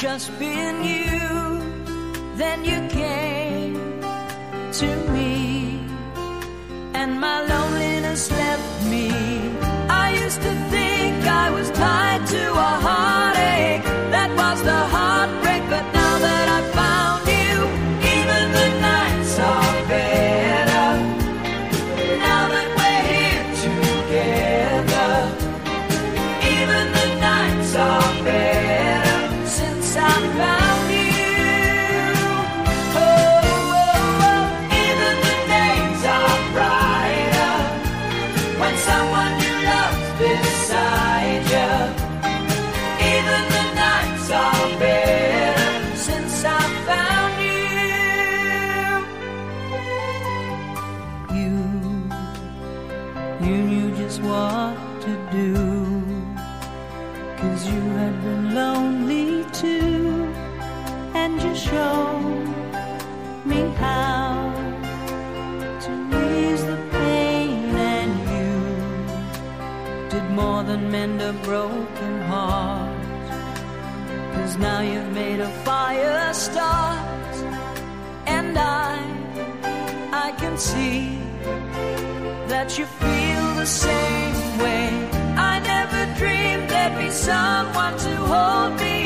just been you. Then you came to me, and my loneliness left me. I used to think I was tied to a heartache. That was the heartbreak, you knew just what to do. Cause you had been lonely too. And you showed me how to ease the pain. And you did more than mend a broken heart. Cause now you've made a fire start. And I, I can see that you feel the same way. I never dreamed there'd be someone to hold me